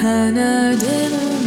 奏でも